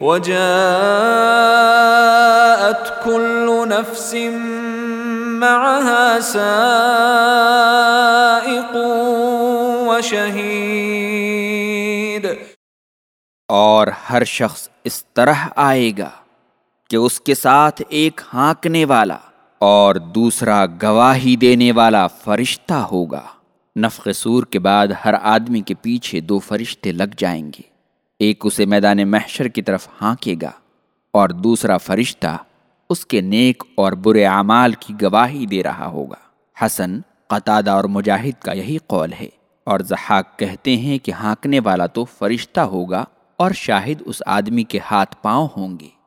وجاءت كل نفس معها سائق وشهيد. اور ہر شخص اس طرح آئے گا کہ اس کے ساتھ ایک ہانکنے والا اور دوسرا گواہی دینے والا فرشتہ ہوگا۔ نفق سور کے بعد ہر آدمی کے پیچھے دو فرشتے لگ جائیں گے۔ ایک اسے میدان محشر کی طرف ہانکے گا اور دوسرا فرشتہ اس کے نیک اور برے اعمال کی گواہی دے رہا ہوگا۔ حسن، قطادہ اور مجاہد کا یہی قول ہے اور زحاق کہتے ہیں کہ ہانکنے والا تو فرشتہ ہوگا اور شاہد اس آدمی کے ہاتھ پاؤں ہوں گے۔